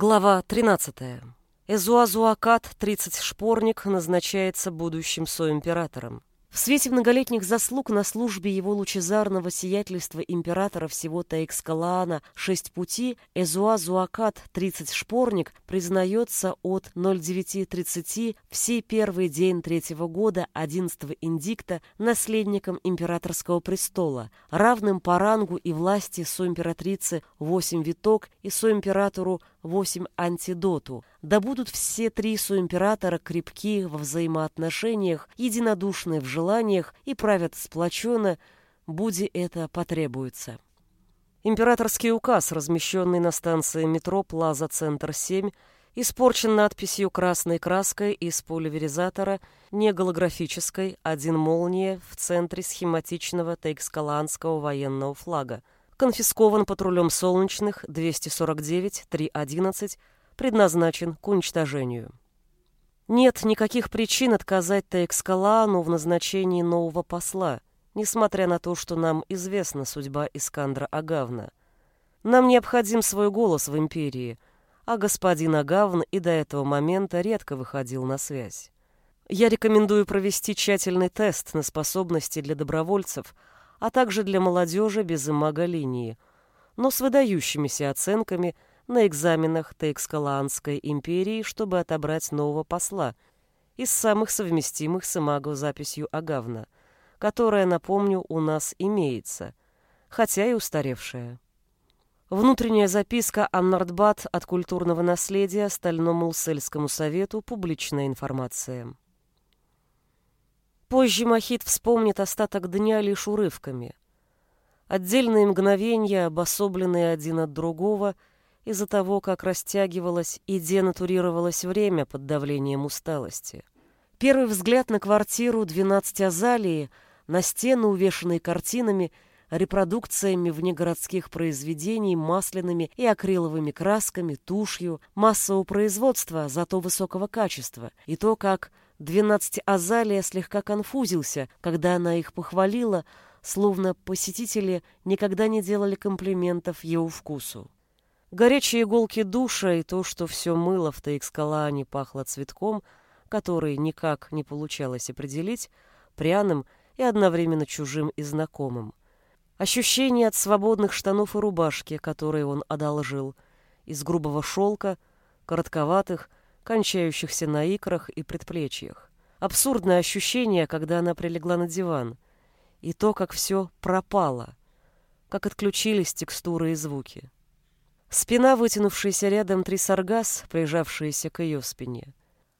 Глава 13. Эзуазуакат, 30 шпорник, назначается будущим соимператором. В свете многолетних заслуг на службе его лучезарного сиятельства императора всего Таикскалаана «Шесть пути» Эзуазуакат, 30 шпорник, признается от 09.30 всей первый день третьего года 11 индикта наследником императорского престола, равным по рангу и власти соимператрице 8 виток и соимператору 8 антидоту. Да будут все три соимператора крепки во взаимоотношениях, единодушны в желаниях и правят сплоченно, буди это потребуется. Императорский указ, размещенный на станции метро Плаза Центр 7, испорчен надписью красной краской из поливеризатора, не голографической, один молния в центре схематичного тейкскаланского военного флага конфискован патрулем солнечных 249-311, предназначен к уничтожению. Нет никаких причин отказать Таэкскалаану в назначении нового посла, несмотря на то, что нам известна судьба Искандра Агавна. Нам необходим свой голос в империи, а господин Агавн и до этого момента редко выходил на связь. Я рекомендую провести тщательный тест на способности для добровольцев – а также для молодежи без имаголинии, но с выдающимися оценками на экзаменах Тейкскалаанской империи, чтобы отобрать нового посла из самых совместимых с имаго записью Агавна, которая, напомню, у нас имеется, хотя и устаревшая. Внутренняя записка Аннардбат от культурного наследия Стальному Улсельскому совету публичная информация. Позже Махит вспомнит остаток дня лишь урывками. Отдельные мгновения, обособленные один от другого, из-за того, как растягивалось и денатурировалось время под давлением усталости. Первый взгляд на квартиру 12 Азалии, на стены, увешанные картинами, репродукциями внегородских произведений масляными и акриловыми красками, тушью, массового производства, зато высокого качества, и то, как Двенадцать Азалия слегка конфузился, когда она их похвалила, словно посетители никогда не делали комплиментов его вкусу. Горячие иголки душа и то, что все мыло в Таикскалаане пахло цветком, который никак не получалось определить, пряным и одновременно чужим и знакомым. Ощущение от свободных штанов и рубашки, которые он одолжил, из грубого шелка, коротковатых, кончающихся на икрах и предплечьях. Абсурдное ощущение, когда она прилегла на диван. И то, как все пропало. Как отключились текстуры и звуки. Спина, вытянувшаяся рядом трисаргас, прижавшаяся к ее спине.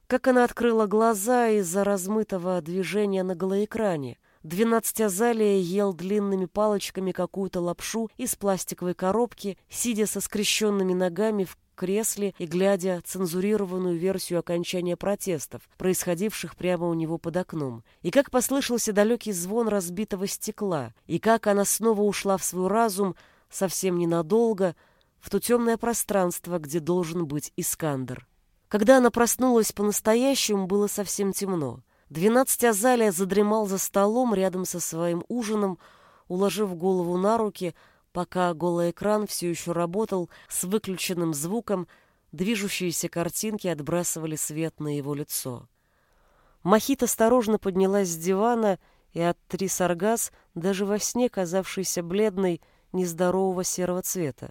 Как она открыла глаза из-за размытого движения на голоэкране. Двенадцать Азалия ел длинными палочками какую-то лапшу из пластиковой коробки, сидя со скрещенными ногами в кресле и глядя цензурированную версию окончания протестов, происходивших прямо у него под окном, и как послышался далекий звон разбитого стекла, и как она снова ушла в свой разум совсем ненадолго, в то темное пространство, где должен быть Искандер. Когда она проснулась по-настоящему, было совсем темно. Двенадцать Азалия задремал за столом рядом со своим ужином, уложив голову на руки, пока голый экран все еще работал с выключенным звуком, движущиеся картинки отбрасывали свет на его лицо. Махит осторожно поднялась с дивана, и от Трисаргас, даже во сне казавшейся бледной, нездорового серого цвета.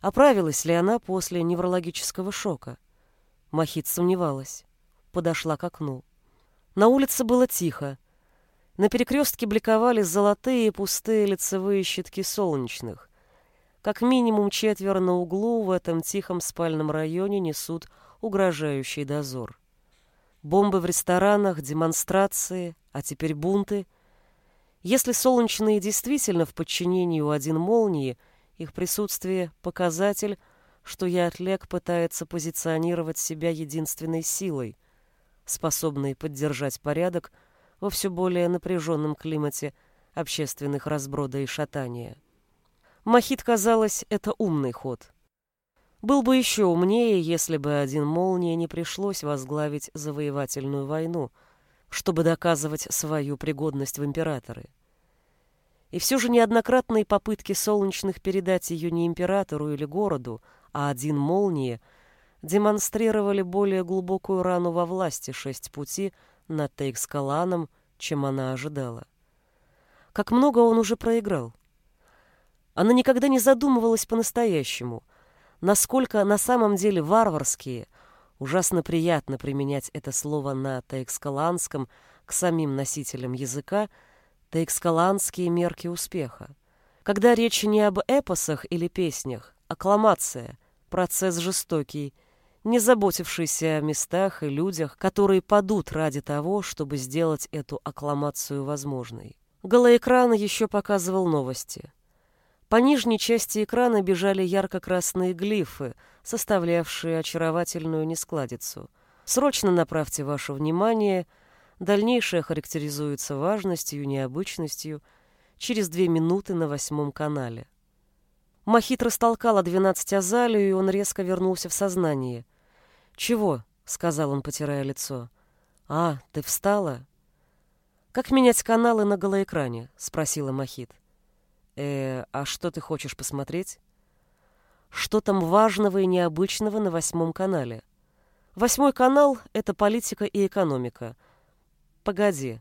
Оправилась ли она после неврологического шока? Махит сомневалась. Подошла к окну. На улице было тихо. На перекрестке бликовали золотые пустые лицевые щитки солнечных. Как минимум четверо на углу в этом тихом спальном районе несут угрожающий дозор. Бомбы в ресторанах, демонстрации, а теперь бунты. Если солнечные действительно в подчинении у один молнии, их присутствие — показатель, что Ятлек пытается позиционировать себя единственной силой, способной поддержать порядок — во все более напряженном климате общественных разброда и шатания. Махит казалось, это умный ход. Был бы еще умнее, если бы один молния не пришлось возглавить завоевательную войну, чтобы доказывать свою пригодность в императоры. И все же неоднократные попытки солнечных передать ее не императору или городу, а один молнии демонстрировали более глубокую рану во власти шесть пути над Тейкскаланом, чем она ожидала. Как много он уже проиграл. Она никогда не задумывалась по-настоящему, насколько на самом деле варварские, ужасно приятно применять это слово на тейкскаланском к самим носителям языка, тейкскаланские мерки успеха. Когда речь не об эпосах или песнях, аккламация, процесс жестокий, не заботившийся о местах и людях, которые падут ради того, чтобы сделать эту аккламацию возможной. Голоэкран еще показывал новости. По нижней части экрана бежали ярко-красные глифы, составлявшие очаровательную нескладицу. Срочно направьте ваше внимание. Дальнейшее характеризуется важностью, необычностью. Через две минуты на восьмом канале. Махит растолкала двенадцать азалию, и он резко вернулся в сознание. «Чего?» — сказал он, потирая лицо. «А, ты встала?» «Как менять каналы на голоэкране?» — спросила Махит. «Э, а что ты хочешь посмотреть?» «Что там важного и необычного на восьмом канале?» «Восьмой канал — это политика и экономика». «Погоди».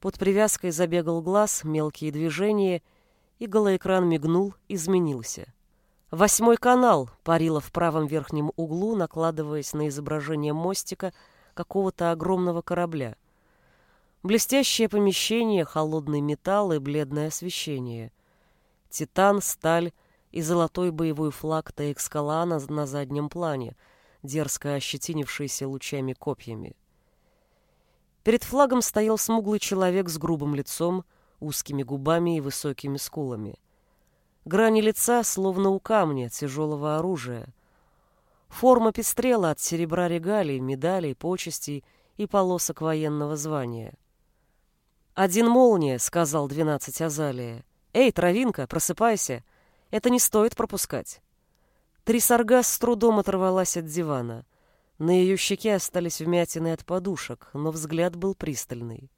Под привязкой забегал глаз, мелкие движения, и голоэкран мигнул, изменился. «Восьмой канал!» парила в правом верхнем углу, накладываясь на изображение мостика какого-то огромного корабля. Блестящее помещение, холодный металл и бледное освещение титан, сталь и золотой боевой флаг Таэкскалана на заднем плане, дерзко ощетинившийся лучами копьями. Перед флагом стоял смуглый человек с грубым лицом, узкими губами и высокими скулами. Грани лица, словно у камня, тяжелого оружия. Форма пестрела от серебра регалий, медалей, почестей и полосок военного звания. «Один молния», — сказал двенадцать Азалия. «Эй, травинка, просыпайся! Это не стоит пропускать!» Трисаргас с трудом оторвалась от дивана. На ее щеке остались вмятины от подушек, но взгляд был пристальный.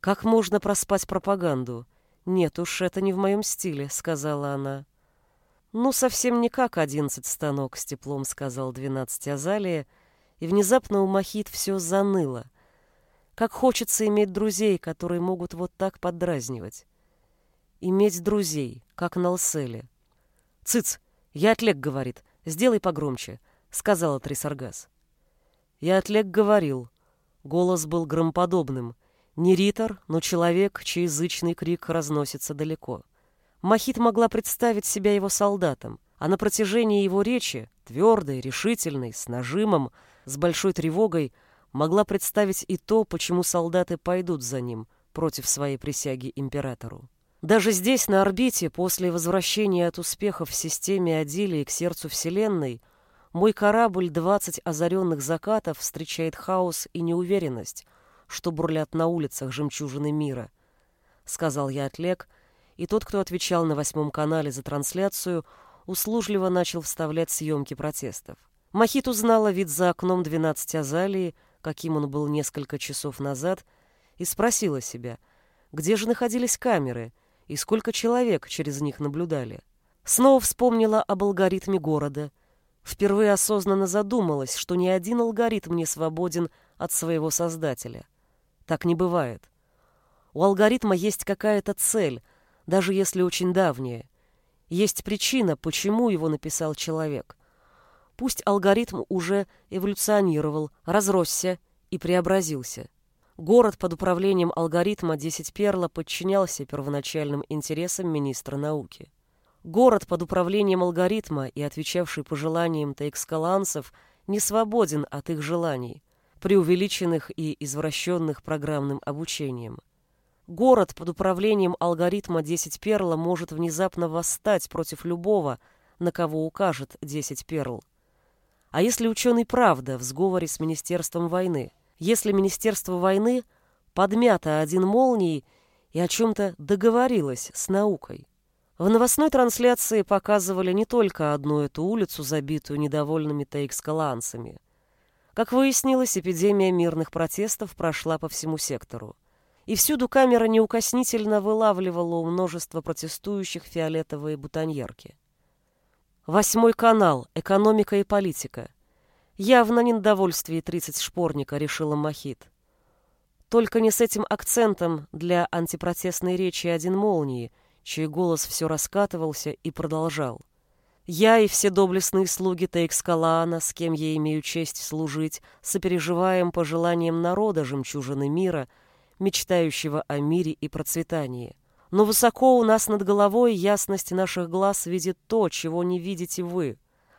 «Как можно проспать пропаганду? Нет уж, это не в моем стиле», — сказала она. «Ну, совсем не как одиннадцать станок», — с теплом сказал двенадцать Азалия, и внезапно у Махит все заныло. Как хочется иметь друзей, которые могут вот так поддразнивать иметь друзей, как на Алселе. «Цыц! Я Отлег говорит. Сделай погромче», — сказала Трисаргас. Я Отлег говорил. Голос был громподобным. Не ритор, но человек, чей язычный крик разносится далеко. Махит могла представить себя его солдатом, а на протяжении его речи, твердой, решительной, с нажимом, с большой тревогой, могла представить и то, почему солдаты пойдут за ним против своей присяги императору. Даже здесь, на орбите, после возвращения от успехов в системе Адилии к сердцу Вселенной, мой корабль «20 озаренных закатов» встречает хаос и неуверенность, что бурлят на улицах жемчужины мира, — сказал я Отлег, и тот, кто отвечал на восьмом канале за трансляцию, услужливо начал вставлять съемки протестов. Махит узнала вид за окном 12 Азалии, каким он был несколько часов назад, и спросила себя, где же находились камеры — и сколько человек через них наблюдали. Снова вспомнила об алгоритме города. Впервые осознанно задумалась, что ни один алгоритм не свободен от своего создателя. Так не бывает. У алгоритма есть какая-то цель, даже если очень давняя. Есть причина, почему его написал человек. Пусть алгоритм уже эволюционировал, разросся и преобразился. Город под управлением алгоритма 10 Перла подчинялся первоначальным интересам министра науки. Город под управлением алгоритма и отвечавший пожеланиям таэкскаланцев не свободен от их желаний, преувеличенных и извращенных программным обучением. Город под управлением алгоритма 10 Перла может внезапно восстать против любого, на кого укажет 10 Перл. А если ученый правда в сговоре с Министерством войны – если Министерство войны подмято один молнией и о чем-то договорилось с наукой. В новостной трансляции показывали не только одну эту улицу, забитую недовольными таикскаланцами. Как выяснилось, эпидемия мирных протестов прошла по всему сектору. И всюду камера неукоснительно вылавливала у множества протестующих фиолетовые бутоньерки. Восьмой канал. Экономика и политика. Явно не недовольствие 30 шпорника, решила Махит. Только не с этим акцентом для антипротестной речи один молнии, чей голос все раскатывался и продолжал. Я и все доблестные слуги Тейкскалаана, с кем я имею честь служить, сопереживаем пожеланиям народа жемчужины мира, мечтающего о мире и процветании. Но высоко у нас над головой ясность наших глаз видит то, чего не видите вы.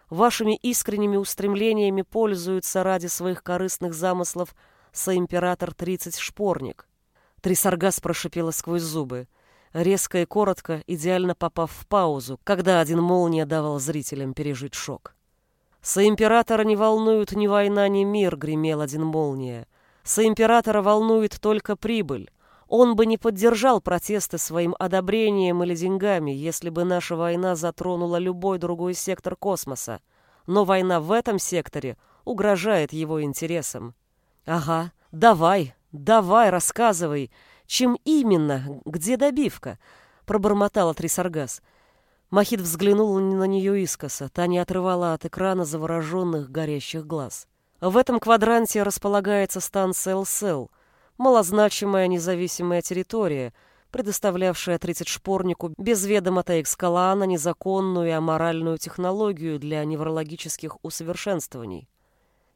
Вашими искренними устремлениями пользуются ради своих корыстных замыслов соимператор Тридцать Шпорник. Трисаргас прошипела сквозь зубы резко и коротко, идеально попав в паузу, когда один молния давал зрителям пережить шок. «Соимператора не волнуют ни война, ни мир», — гремел один молния. «Соимператора волнует только прибыль. Он бы не поддержал протесты своим одобрением или деньгами, если бы наша война затронула любой другой сектор космоса. Но война в этом секторе угрожает его интересам». «Ага, давай, давай, рассказывай», чем именно? Где добивка? Пробормотала Трисаргас. Махит взглянул на нее искоса. Та не отрывала от экрана завороженных горящих глаз. В этом квадранте располагается станция ЛСЛ, малозначимая независимая территория, предоставлявшая 30 шпорнику без ведома Таэкскалаана незаконную и аморальную технологию для неврологических усовершенствований.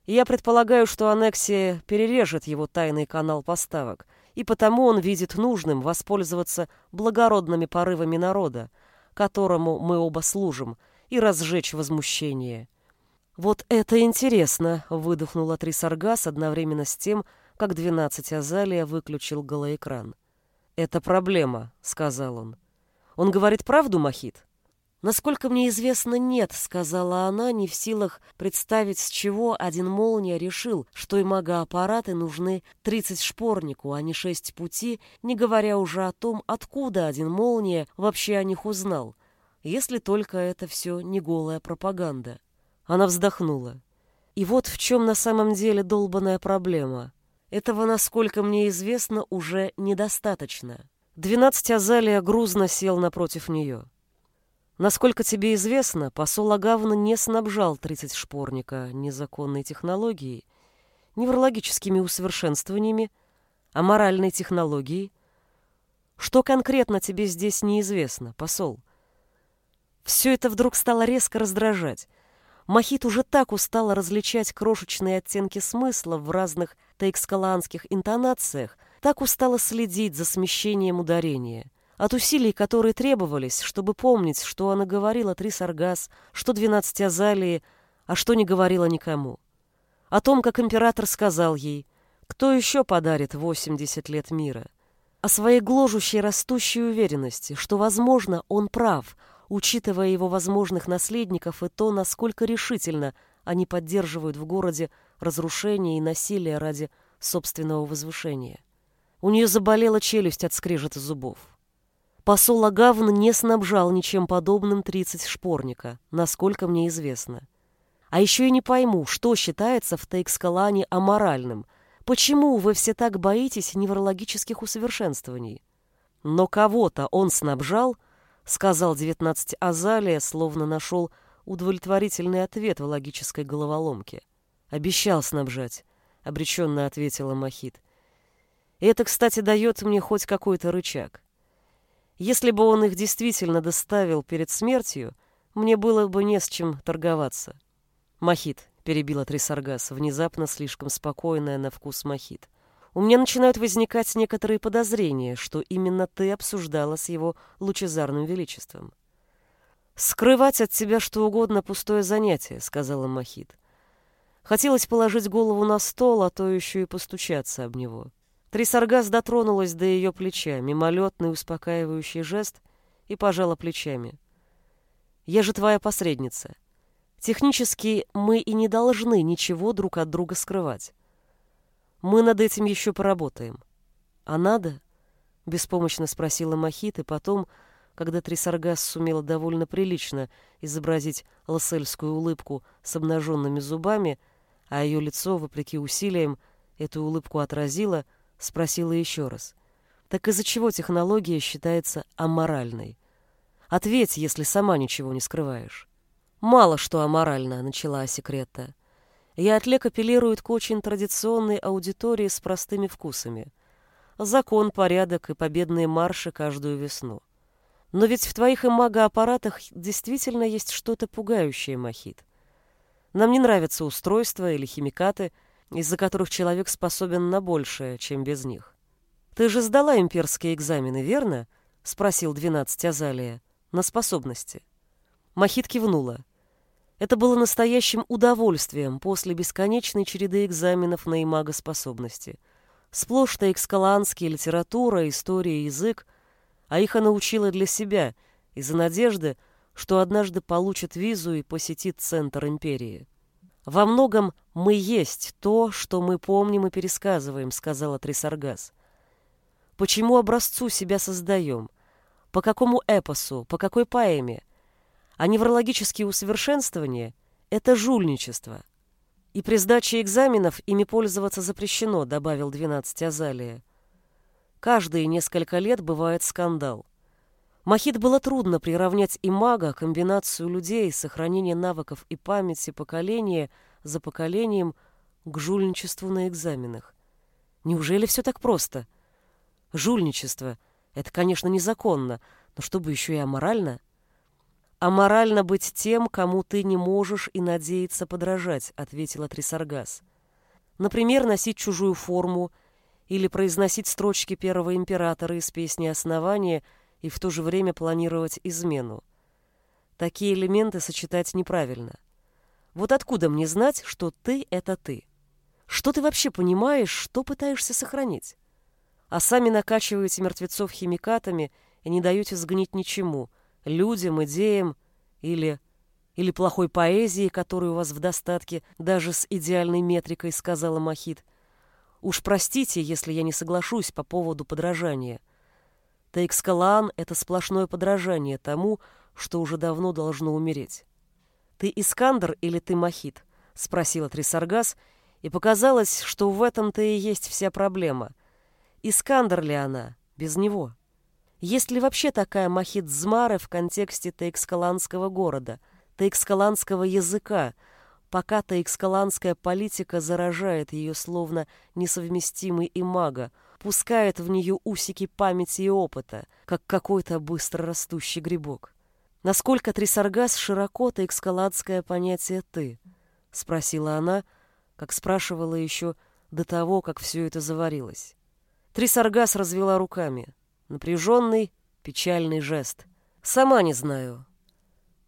Я предполагаю, что аннексия перережет его тайный канал поставок, и потому он видит нужным воспользоваться благородными порывами народа, которому мы оба служим, и разжечь возмущение. «Вот это интересно!» — выдохнула Трисаргас одновременно с тем, как двенадцать Азалия выключил голоэкран. «Это проблема», — сказал он. «Он говорит правду, Махит?» «Насколько мне известно, нет», — сказала она, не в силах представить, с чего один молния решил, что и магоаппараты нужны 30 шпорнику, а не 6 пути, не говоря уже о том, откуда один молния вообще о них узнал, если только это все не голая пропаганда. Она вздохнула. И вот в чем на самом деле долбанная проблема. Этого, насколько мне известно, уже недостаточно. Двенадцать Азалия грузно сел напротив нее. Насколько тебе известно, посол Агавна не снабжал 30 шпорника незаконной технологией, неврологическими усовершенствованиями, а моральной технологией. Что конкретно тебе здесь неизвестно, посол? Все это вдруг стало резко раздражать. Махит уже так устала различать крошечные оттенки смысла в разных таэкскаланских интонациях, так устала следить за смещением ударения — от усилий, которые требовались, чтобы помнить, что она говорила три саргас, что двенадцать азалии, а что не говорила никому. О том, как император сказал ей, кто еще подарит восемьдесят лет мира. О своей гложущей растущей уверенности, что, возможно, он прав, учитывая его возможных наследников и то, насколько решительно они поддерживают в городе разрушение и насилие ради собственного возвышения. У нее заболела челюсть от скрежета зубов. Посол Агавн не снабжал ничем подобным 30 шпорника, насколько мне известно. А еще и не пойму, что считается в Тейкскалане аморальным. Почему вы все так боитесь неврологических усовершенствований? Но кого-то он снабжал, сказал 19 Азалия, словно нашел удовлетворительный ответ в логической головоломке. Обещал снабжать, обреченно ответила Махит. это, кстати, дает мне хоть какой-то рычаг. Если бы он их действительно доставил перед смертью, мне было бы не с чем торговаться. Махит, перебила Трисаргас, внезапно слишком спокойная на вкус Махит. У меня начинают возникать некоторые подозрения, что именно ты обсуждала с его лучезарным величеством. «Скрывать от тебя что угодно пустое занятие», — сказала Махит. Хотелось положить голову на стол, а то еще и постучаться об него. Трисаргас дотронулась до ее плеча, мимолетный успокаивающий жест, и пожала плечами. «Я же твоя посредница. Технически мы и не должны ничего друг от друга скрывать. Мы над этим еще поработаем. А надо?» — беспомощно спросила Махит, и потом, когда Трисаргас сумела довольно прилично изобразить лассельскую улыбку с обнаженными зубами, а ее лицо, вопреки усилиям, эту улыбку отразило — Спросила еще раз. Так из-за чего технология считается аморальной? Ответь, если сама ничего не скрываешь. «Мало что аморально», — начала секрета. «Я отлег апеллирует к очень традиционной аудитории с простыми вкусами. Закон, порядок и победные марши каждую весну. Но ведь в твоих имагоаппаратах действительно есть что-то пугающее, Махит. Нам не нравятся устройства или химикаты, из-за которых человек способен на большее, чем без них. Ты же сдала имперские экзамены, верно? спросил двенадцать Азалия. На способности. Махит кивнула. Это было настоящим удовольствием после бесконечной череды экзаменов на имагоспособности. Сплошь-то экскаланские литература, история, язык, а их она учила для себя, из-за надежды, что однажды получит визу и посетит центр империи. «Во многом мы есть то, что мы помним и пересказываем», — сказала Трисаргас. «Почему образцу себя создаем? По какому эпосу? По какой поэме? А неврологические усовершенствования — это жульничество. И при сдаче экзаменов ими пользоваться запрещено», — добавил 12 Азалия. «Каждые несколько лет бывает скандал. Махит было трудно приравнять и мага, комбинацию людей, сохранение навыков и памяти поколения за поколением к жульничеству на экзаменах. Неужели все так просто? Жульничество — это, конечно, незаконно, но чтобы еще и аморально? «Аморально быть тем, кому ты не можешь и надеяться подражать», — ответила Трисаргас. «Например, носить чужую форму или произносить строчки первого императора из песни «Основания» и в то же время планировать измену. Такие элементы сочетать неправильно. Вот откуда мне знать, что ты — это ты? Что ты вообще понимаешь, что пытаешься сохранить? А сами накачиваете мертвецов химикатами и не даете сгнить ничему, людям, идеям или... или плохой поэзии, которой у вас в достатке, даже с идеальной метрикой, сказала Махит. Уж простите, если я не соглашусь по поводу подражания. Тейкскалаан — это сплошное подражание тому, что уже давно должно умереть. «Ты Искандер или ты Махит?» — спросила Трисаргас, и показалось, что в этом-то и есть вся проблема. Искандер ли она? Без него. Есть ли вообще такая Махит Змары в контексте Тейкскаланского города, Тейкскаланского языка, пока Тейкскаланская политика заражает ее словно несовместимый имага, пускает в нее усики памяти и опыта, как какой-то быстро растущий грибок. Насколько Трисаргас широко экскалатское понятие «ты»? — спросила она, как спрашивала еще до того, как все это заварилось. Трисаргас развела руками. Напряженный, печальный жест. Сама не знаю.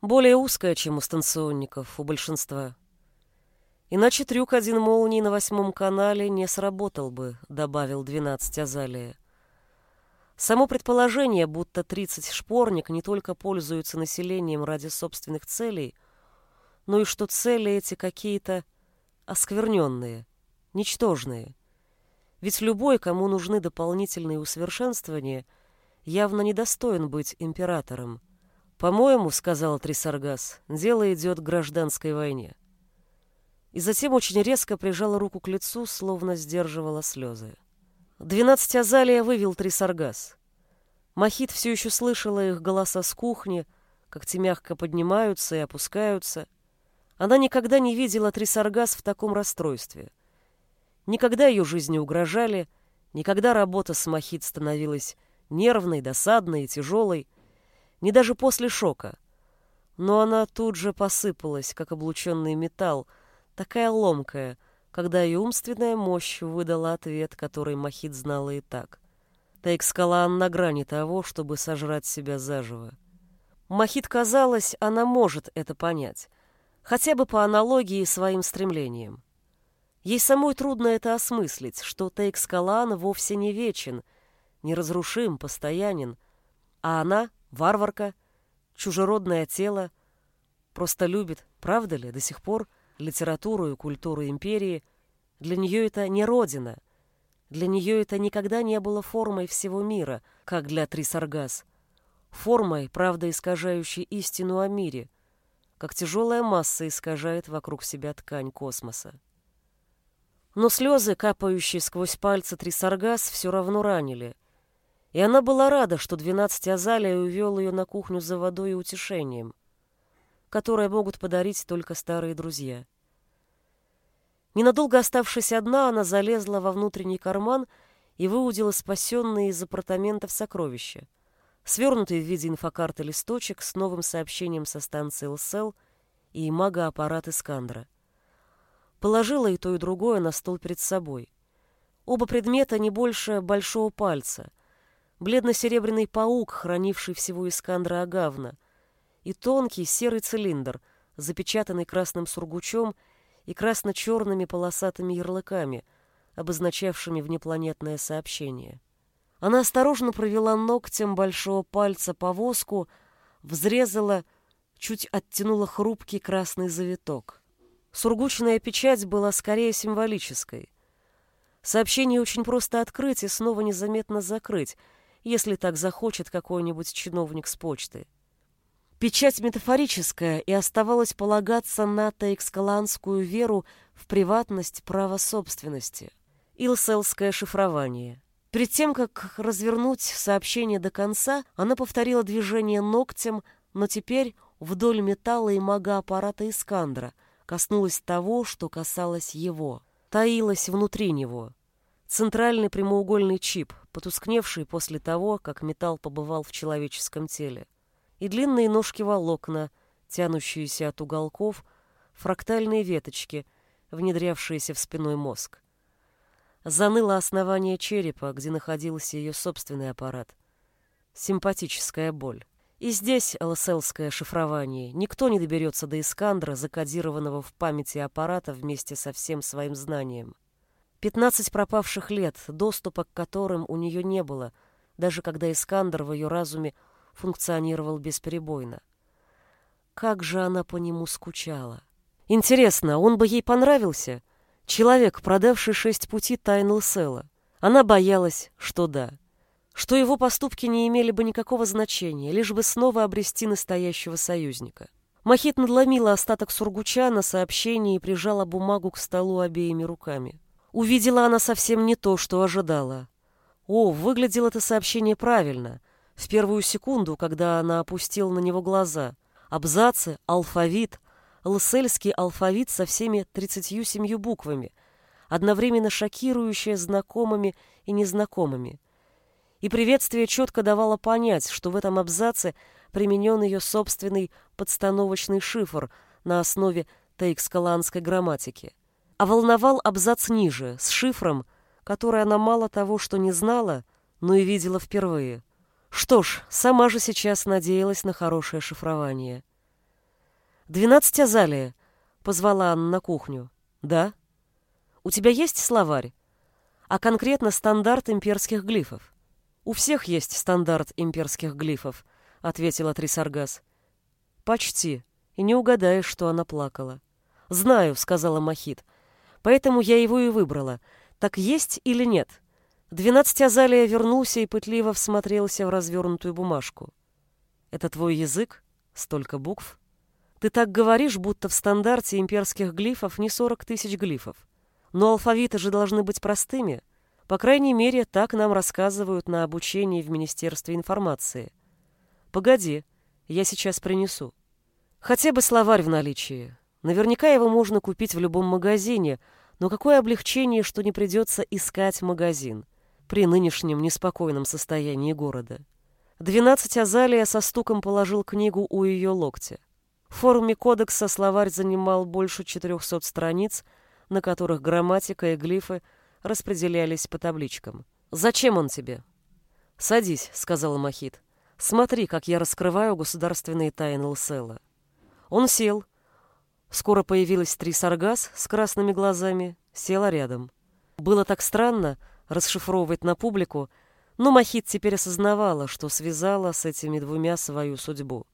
Более узкая, чем у станционников, у большинства. Иначе трюк один молнии на восьмом канале не сработал бы, добавил двенадцать Азалия. Само предположение, будто 30 шпорник не только пользуются населением ради собственных целей, но и что цели эти какие-то оскверненные, ничтожные. Ведь любой, кому нужны дополнительные усовершенствования, явно недостоин быть императором. «По-моему, — сказал Трисаргас, — дело идет к гражданской войне». И затем очень резко прижала руку к лицу, словно сдерживала слезы. Двенадцать Азалия вывел три саргас. Махит все еще слышала их голоса с кухни, как те мягко поднимаются и опускаются. Она никогда не видела три саргас в таком расстройстве. Никогда ее жизни угрожали, никогда работа с Махит становилась нервной, досадной и тяжелой, не даже после шока. Но она тут же посыпалась, как облученный металл, такая ломкая — когда ее умственная мощь выдала ответ, который Махит знала и так. Тейкскалан на грани того, чтобы сожрать себя заживо. Махит казалось, она может это понять, хотя бы по аналогии своим стремлениям. Ей самой трудно это осмыслить, что Тейкскалан вовсе не вечен, неразрушим, постоянен, а она — варварка, чужеродное тело, просто любит, правда ли, до сих пор — литературу и культуру империи, для нее это не родина. Для нее это никогда не было формой всего мира, как для Трисаргас. Формой, правда искажающей истину о мире, как тяжелая масса искажает вокруг себя ткань космоса. Но слезы, капающие сквозь пальцы Трисаргас, все равно ранили. И она была рада, что двенадцать Азалия увел ее на кухню за водой и утешением. Которое могут подарить только старые друзья. Ненадолго оставшись одна, она залезла во внутренний карман и выудила спасенные из апартаментов сокровища. Свернутый в виде инфокарты листочек с новым сообщением со станции ЛСЛ и мага-аппарат Искандра. Положила и то, и другое на стол перед собой. Оба предмета не больше большого пальца. Бледно-серебряный паук, хранивший всего Искандра Агавна, и тонкий серый цилиндр, запечатанный красным сургучом и красно-черными полосатыми ярлыками, обозначавшими внепланетное сообщение. Она осторожно провела ногтем большого пальца по воску, взрезала, чуть оттянула хрупкий красный завиток. Сургучная печать была скорее символической. Сообщение очень просто открыть и снова незаметно закрыть, если так захочет какой-нибудь чиновник с почты. Печать метафорическая, и оставалось полагаться на таэкскаланскую веру в приватность права собственности. Илселское шифрование. Перед тем, как развернуть сообщение до конца, она повторила движение ногтем, но теперь вдоль металла и мага-аппарата Искандра коснулась того, что касалось его. Таилась внутри него. Центральный прямоугольный чип, потускневший после того, как металл побывал в человеческом теле и длинные ножки волокна, тянущиеся от уголков, фрактальные веточки, внедрявшиеся в спиной мозг. Заныло основание черепа, где находился ее собственный аппарат. Симпатическая боль. И здесь ЛСЛское шифрование. Никто не доберется до Искандра, закодированного в памяти аппарата вместе со всем своим знанием. Пятнадцать пропавших лет, доступа к которым у нее не было, даже когда Искандр в ее разуме функционировал бесперебойно. Как же она по нему скучала. Интересно, он бы ей понравился? Человек, продавший шесть пути тайн Лсела. Она боялась, что да. Что его поступки не имели бы никакого значения, лишь бы снова обрести настоящего союзника. Махит надломила остаток сургуча на сообщение и прижала бумагу к столу обеими руками. Увидела она совсем не то, что ожидала. О, выглядело это сообщение правильно в первую секунду, когда она опустила на него глаза. Абзацы, алфавит, лсельский алфавит со всеми тридцатью семью буквами, одновременно шокирующее знакомыми и незнакомыми. И приветствие четко давало понять, что в этом абзаце применен ее собственный подстановочный шифр на основе тейкскаланской грамматики. А волновал абзац ниже, с шифром, который она мало того, что не знала, но и видела впервые. Что ж, сама же сейчас надеялась на хорошее шифрование. «Двенадцать Азалия», — позвала Анна на кухню. «Да?» «У тебя есть словарь? А конкретно стандарт имперских глифов?» «У всех есть стандарт имперских глифов», — ответила Трисаргас. «Почти. И не угадаешь, что она плакала». «Знаю», — сказала Махит. «Поэтому я его и выбрала. Так есть или нет?» Двенадцать Азалия вернулся и пытливо всмотрелся в развернутую бумажку. «Это твой язык? Столько букв?» «Ты так говоришь, будто в стандарте имперских глифов не сорок тысяч глифов. Но алфавиты же должны быть простыми. По крайней мере, так нам рассказывают на обучении в Министерстве информации. Погоди, я сейчас принесу. Хотя бы словарь в наличии. Наверняка его можно купить в любом магазине, но какое облегчение, что не придется искать магазин при нынешнем неспокойном состоянии города. Двенадцать Азалия со стуком положил книгу у ее локтя. В форме кодекса словарь занимал больше 400 страниц, на которых грамматика и глифы распределялись по табличкам. «Зачем он тебе?» «Садись», — сказал Махит. «Смотри, как я раскрываю государственные тайны Лсела». Он сел. Скоро появилась три саргас с красными глазами, села рядом. Было так странно, расшифровывать на публику, но Махит теперь осознавала, что связала с этими двумя свою судьбу.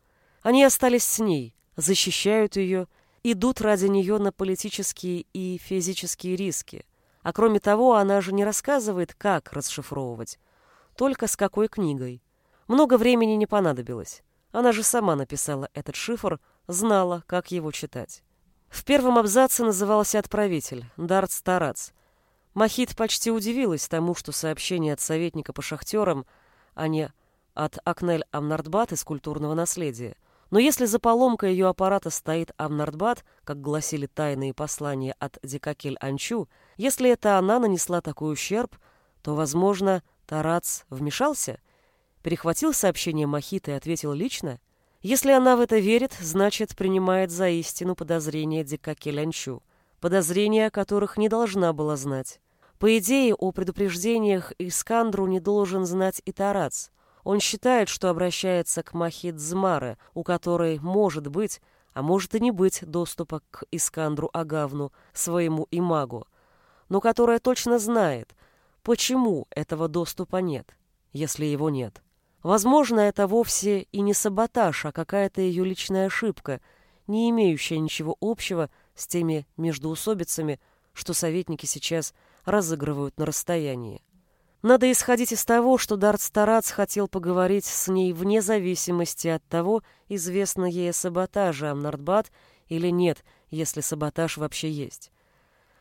Они остались с ней, защищают ее, идут ради нее на политические и физические риски. А кроме того, она же не рассказывает, как расшифровывать, только с какой книгой. Много времени не понадобилось. Она же сама написала этот шифр, знала, как его читать. В первом абзаце назывался отправитель, Дарт Старац, Махит почти удивилась тому, что сообщение от советника по шахтерам, а не от Акнель Амнардбат из культурного наследия, Но если за поломкой ее аппарата стоит Амнардбат, как гласили тайные послания от Дикакель-Анчу, если это она нанесла такой ущерб, то, возможно, Тарац вмешался, перехватил сообщение Махита и ответил лично? Если она в это верит, значит, принимает за истину подозрения Дикакель-Анчу, подозрения, которых не должна была знать. По идее, о предупреждениях Искандру не должен знать и Тарац. Он считает, что обращается к Махид Змаре, у которой может быть, а может и не быть доступа к Искандру Агавну, своему имагу, но которая точно знает, почему этого доступа нет, если его нет. Возможно, это вовсе и не саботаж, а какая-то ее личная ошибка, не имеющая ничего общего с теми междуусобицами, что советники сейчас разыгрывают на расстоянии. Надо исходить из того, что Дарт Старац хотел поговорить с ней вне зависимости от того, известно ей о саботаже Амнардбат или нет, если саботаж вообще есть.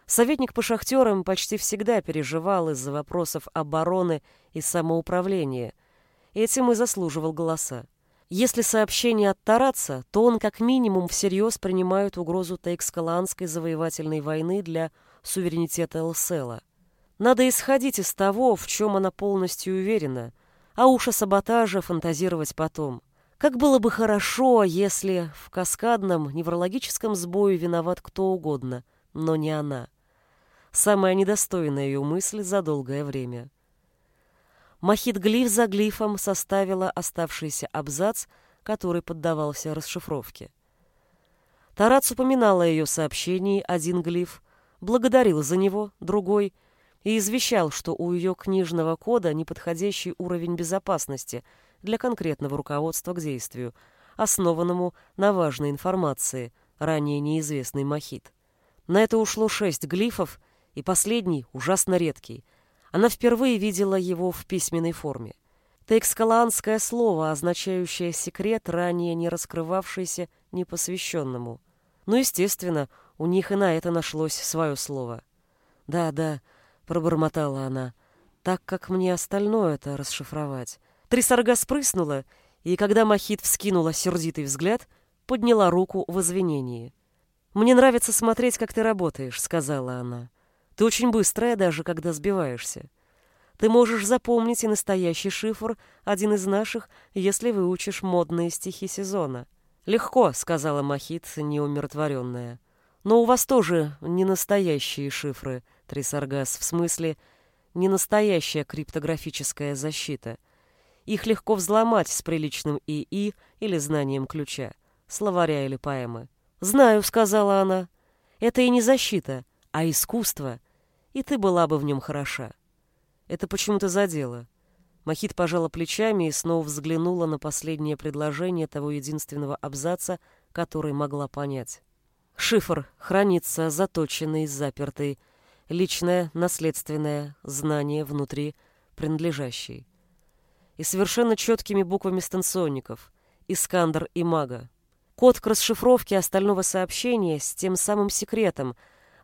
Советник по шахтерам почти всегда переживал из-за вопросов обороны и самоуправления. Этим и заслуживал голоса. Если сообщение от Тараца, то он как минимум всерьез принимает угрозу Тейкскаланской завоевательной войны для суверенитета Элсела. Надо исходить из того, в чем она полностью уверена, а уж о саботаже фантазировать потом. Как было бы хорошо, если в каскадном неврологическом сбое виноват кто угодно, но не она. Самая недостойная ее мысль за долгое время. Махит глиф за глифом составила оставшийся абзац, который поддавался расшифровке. Тарац упоминала о ее сообщении один глиф, благодарил за него другой и извещал, что у ее книжного кода неподходящий уровень безопасности для конкретного руководства к действию, основанному на важной информации, ранее неизвестный махит. На это ушло шесть глифов, и последний, ужасно редкий. Она впервые видела его в письменной форме. Тейкскалаанское слово, означающее секрет, ранее не раскрывавшийся непосвященному. Ну, естественно, у них и на это нашлось свое слово. «Да, да», — пробормотала она, — «так как мне остальное это расшифровать». Трисарга спрыснула, и когда Махит вскинула сердитый взгляд, подняла руку в извинении. «Мне нравится смотреть, как ты работаешь», — сказала она. «Ты очень быстрая, даже когда сбиваешься. Ты можешь запомнить и настоящий шифр, один из наших, если выучишь модные стихи сезона». «Легко», — сказала Махит, неумиротворенная. Но у вас тоже не настоящие шифры, Трисаргас, в смысле, не настоящая криптографическая защита. Их легко взломать с приличным ИИ или знанием ключа, словаря или поэмы. «Знаю», — сказала она. «Это и не защита, а искусство, и ты была бы в нем хороша». Это почему-то задело. Махит пожала плечами и снова взглянула на последнее предложение того единственного абзаца, который могла понять. Шифр хранится заточенный, запертый, личное, наследственное, знание внутри, принадлежащий. И совершенно четкими буквами станционников «Искандер» и «Мага». Код к расшифровке остального сообщения с тем самым секретом,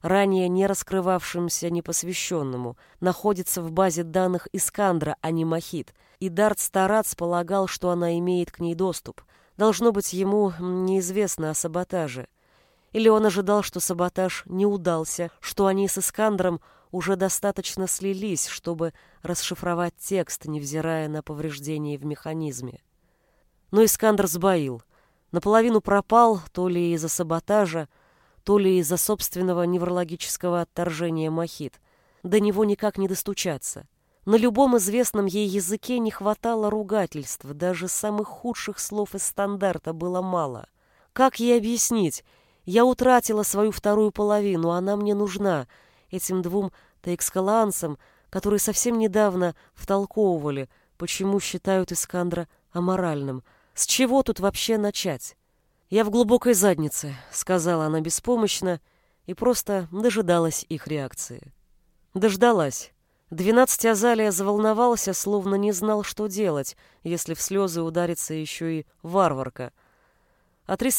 ранее не раскрывавшимся непосвященному, находится в базе данных Искандра, а не Махит, и Дарт Старац полагал, что она имеет к ней доступ. Должно быть, ему неизвестно о саботаже – или он ожидал, что саботаж не удался, что они с Искандром уже достаточно слились, чтобы расшифровать текст, невзирая на повреждения в механизме. Но Искандр сбоил. Наполовину пропал, то ли из-за саботажа, то ли из-за собственного неврологического отторжения Махит. До него никак не достучаться. На любом известном ей языке не хватало ругательств, даже самых худших слов из стандарта было мало. Как ей объяснить, я утратила свою вторую половину, она мне нужна, этим двум таэкскаланцам, которые совсем недавно втолковывали, почему считают Искандра аморальным. С чего тут вообще начать? Я в глубокой заднице, сказала она беспомощно и просто дожидалась их реакции. Дождалась. Двенадцать Азалия заволновался, словно не знал, что делать, если в слезы ударится еще и варварка — а три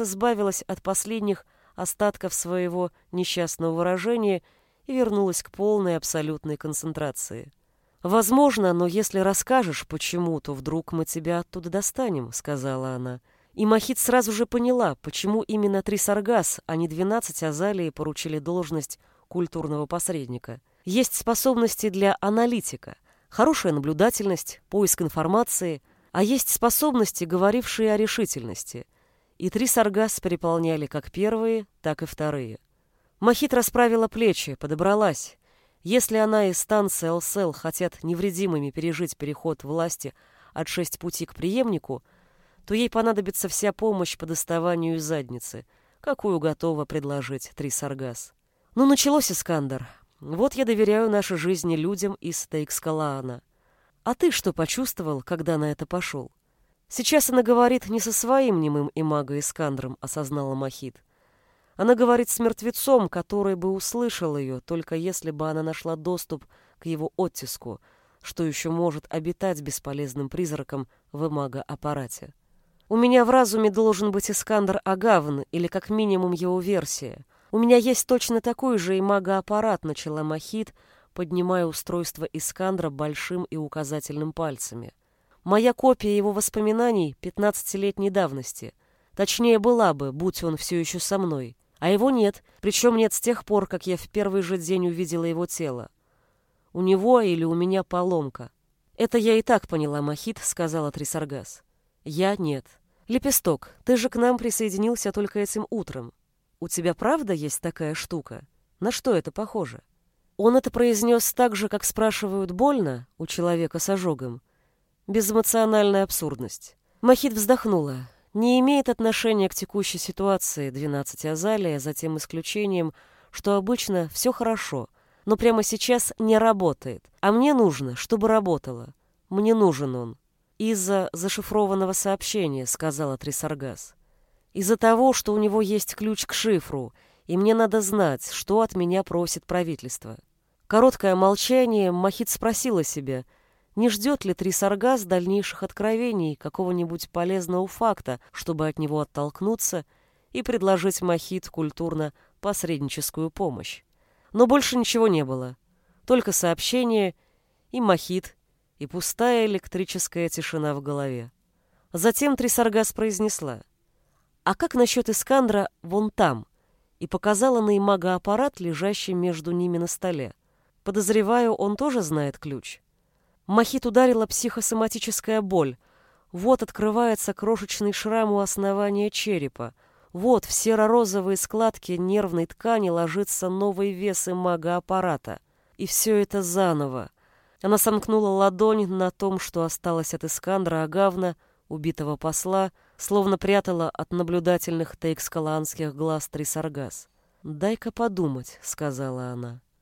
избавилась от последних остатков своего несчастного выражения и вернулась к полной абсолютной концентрации. «Возможно, но если расскажешь, почему, то вдруг мы тебя оттуда достанем», — сказала она. И Махит сразу же поняла, почему именно три Саргас, а не двенадцать Азалии поручили должность культурного посредника. Есть способности для аналитика, хорошая наблюдательность, поиск информации, а есть способности, говорившие о решительности. И три Саргас переполняли как первые, так и вторые. Махит расправила плечи, подобралась. Если она и станция ЛСЛ хотят невредимыми пережить переход власти от шесть пути к преемнику – то ей понадобится вся помощь по доставанию из задницы, какую готова предложить Трисаргас. Ну, началось, Искандер. Вот я доверяю нашей жизни людям из Тейкскалаана. А ты что почувствовал, когда на это пошел? Сейчас она говорит не со своим немым имаго Искандром, осознала Махит. Она говорит с мертвецом, который бы услышал ее, только если бы она нашла доступ к его оттиску, что еще может обитать бесполезным призраком в имаго-аппарате. У меня в разуме должен быть Искандр Агавн, или как минимум его версия. У меня есть точно такой же имагоаппарат, начала Махит, поднимая устройство Искандра большим и указательным пальцами. Моя копия его воспоминаний пятнадцатилетней давности. Точнее, была бы, будь он все еще со мной. А его нет, причем нет с тех пор, как я в первый же день увидела его тело. У него или у меня поломка. Это я и так поняла, Махит, сказала Трисаргас. Я нет. Лепесток, ты же к нам присоединился только этим утром. У тебя правда есть такая штука? На что это похоже? Он это произнес так же, как спрашивают больно у человека с ожогом. Безэмоциональная абсурдность. Махит вздохнула. Не имеет отношения к текущей ситуации 12 Азалия, за тем исключением, что обычно все хорошо, но прямо сейчас не работает. А мне нужно, чтобы работало. Мне нужен он. «Из-за зашифрованного сообщения», — сказала Трисаргас. «Из-за того, что у него есть ключ к шифру, и мне надо знать, что от меня просит правительство». Короткое молчание, Махит спросила себя, не ждет ли Трисаргас дальнейших откровений, какого-нибудь полезного факта, чтобы от него оттолкнуться и предложить Махит культурно-посредническую помощь. Но больше ничего не было. Только сообщение и Махит, и пустая электрическая тишина в голове. Затем Трисаргас произнесла. «А как насчет Искандра вон там?» и показала на имага аппарат, лежащий между ними на столе. Подозреваю, он тоже знает ключ. Махит ударила психосоматическая боль. Вот открывается крошечный шрам у основания черепа. Вот в серо-розовые складки нервной ткани ложится новый вес имага аппарата. И все это заново. Она сомкнула ладонь на том, что осталось от Искандра Агавна, убитого посла, словно прятала от наблюдательных тейкскаланских глаз Трисаргас. «Дай-ка подумать», — сказала она.